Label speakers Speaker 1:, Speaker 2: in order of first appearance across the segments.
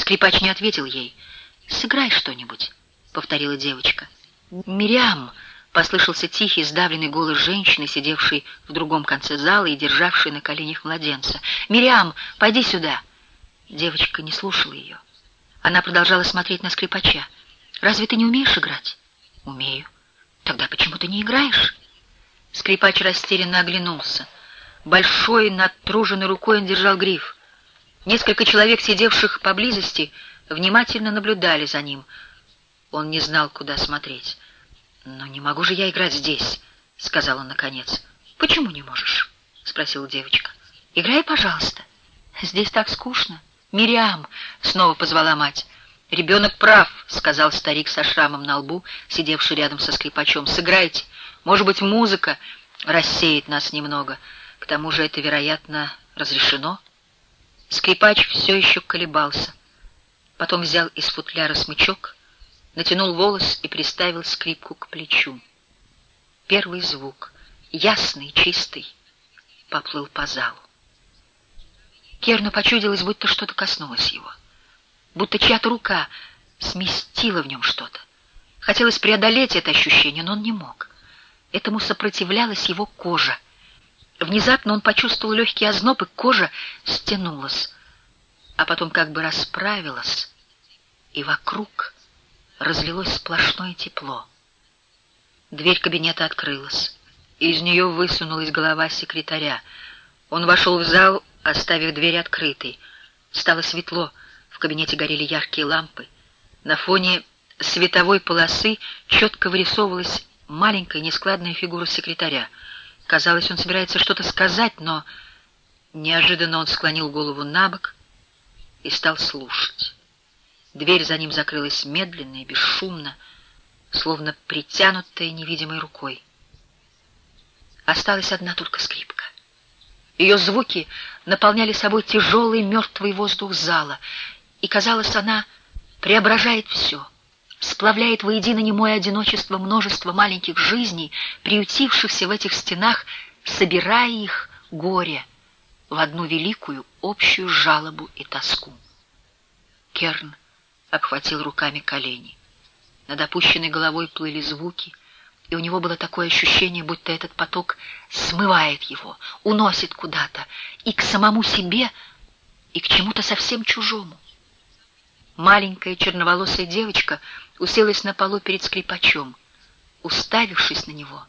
Speaker 1: Скрипач не ответил ей. «Сыграй что-нибудь», — повторила девочка. «Мириам!» — послышался тихий, сдавленный голос женщины, сидевшей в другом конце зала и державшей на коленях младенца. «Мириам, пойди сюда!» Девочка не слушала ее. Она продолжала смотреть на скрипача. «Разве ты не умеешь играть?» «Умею». «Тогда почему ты не играешь?» Скрипач растерянно оглянулся. Большой, натруженной рукой он держал гриф. Несколько человек, сидевших поблизости, внимательно наблюдали за ним. Он не знал, куда смотреть. «Но не могу же я играть здесь», — сказал он наконец. «Почему не можешь?» — спросила девочка. «Играй, пожалуйста. Здесь так скучно». «Мириам!» — снова позвала мать. «Ребенок прав», — сказал старик со шрамом на лбу, сидевший рядом со скрипачом. «Сыграйте. Может быть, музыка рассеет нас немного. К тому же это, вероятно, разрешено». Скрипач все еще колебался. Потом взял из футляра смычок, натянул волос и приставил скрипку к плечу. Первый звук, ясный, чистый, поплыл по залу. Керну почудилось, будто что-то коснулось его. Будто чья-то рука сместила в нем что-то. Хотелось преодолеть это ощущение, но он не мог. Этому сопротивлялась его кожа — Внезапно он почувствовал легкий озноб, и кожа стянулась, а потом как бы расправилась, и вокруг разлилось сплошное тепло. Дверь кабинета открылась, и из нее высунулась голова секретаря. Он вошел в зал, оставив дверь открытой. Стало светло, в кабинете горели яркие лампы. На фоне световой полосы четко вырисовывалась маленькая нескладная фигура секретаря — Казалось, он собирается что-то сказать, но неожиданно он склонил голову на бок и стал слушать. Дверь за ним закрылась медленно и бесшумно, словно притянутая невидимой рукой. Осталась одна только скрипка. Ее звуки наполняли собой тяжелый мертвый воздух зала, и, казалось, она преображает все — сплавляет воедино немое одиночество множества маленьких жизней, приютившихся в этих стенах, собирая их горе в одну великую общую жалобу и тоску. Керн обхватил руками колени. Над опущенной головой плыли звуки, и у него было такое ощущение, будто этот поток смывает его, уносит куда-то, и к самому себе, и к чему-то совсем чужому. Маленькая черноволосая девочка уселась на полу перед скрипачом. Уставившись на него,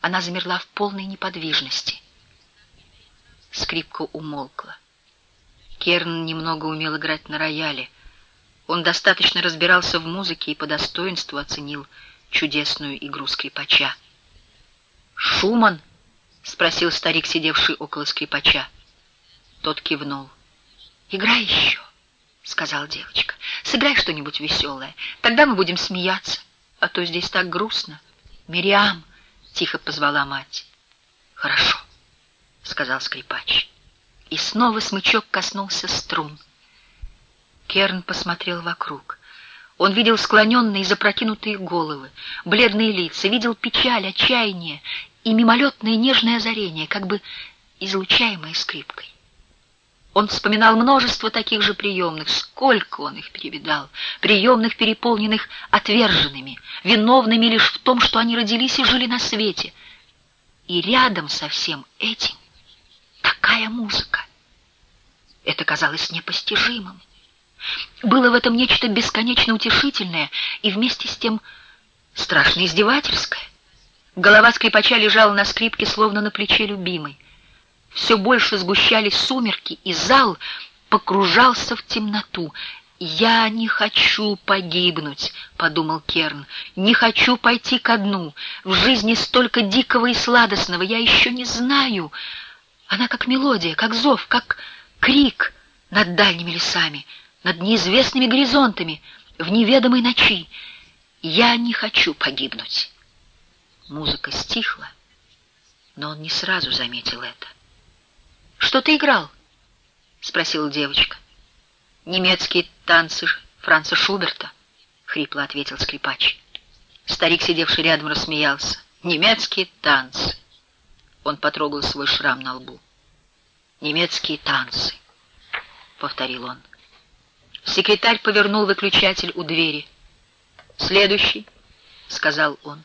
Speaker 1: она замерла в полной неподвижности. Скрипка умолкла. Керн немного умел играть на рояле. Он достаточно разбирался в музыке и по достоинству оценил чудесную игру скрипача. «Шуман?» — спросил старик, сидевший около скрипача. Тот кивнул. «Играй еще!» — сказала девочка. «Сыграй что-нибудь веселое, тогда мы будем смеяться, а то здесь так грустно». «Мириам!» — тихо позвала мать. «Хорошо», — сказал скрипач. И снова смычок коснулся струн. Керн посмотрел вокруг. Он видел склоненные и запрокинутые головы, бледные лица, видел печаль, отчаяние и мимолетное нежное озарение, как бы излучаемое скрипкой. Он вспоминал множество таких же приемных, сколько он их перевидал, приемных, переполненных отверженными, виновными лишь в том, что они родились и жили на свете. И рядом со всем этим такая музыка. Это казалось непостижимым. Было в этом нечто бесконечно утешительное и вместе с тем страшно издевательское. Голова скрипача лежала на скрипке, словно на плече любимой. Все больше сгущались сумерки, и зал погружался в темноту. «Я не хочу погибнуть», — подумал Керн. «Не хочу пойти ко дну. В жизни столько дикого и сладостного я еще не знаю. Она как мелодия, как зов, как крик над дальними лесами, над неизвестными горизонтами, в неведомой ночи. Я не хочу погибнуть». Музыка стихла, но он не сразу заметил это. «Что ты играл?» — спросила девочка. «Немецкие танцы Франца Шуберта», — хрипло ответил скрипач. Старик, сидевший рядом, рассмеялся. «Немецкие танцы». Он потрогал свой шрам на лбу. «Немецкие танцы», — повторил он. Секретарь повернул выключатель у двери. «Следующий», — сказал он.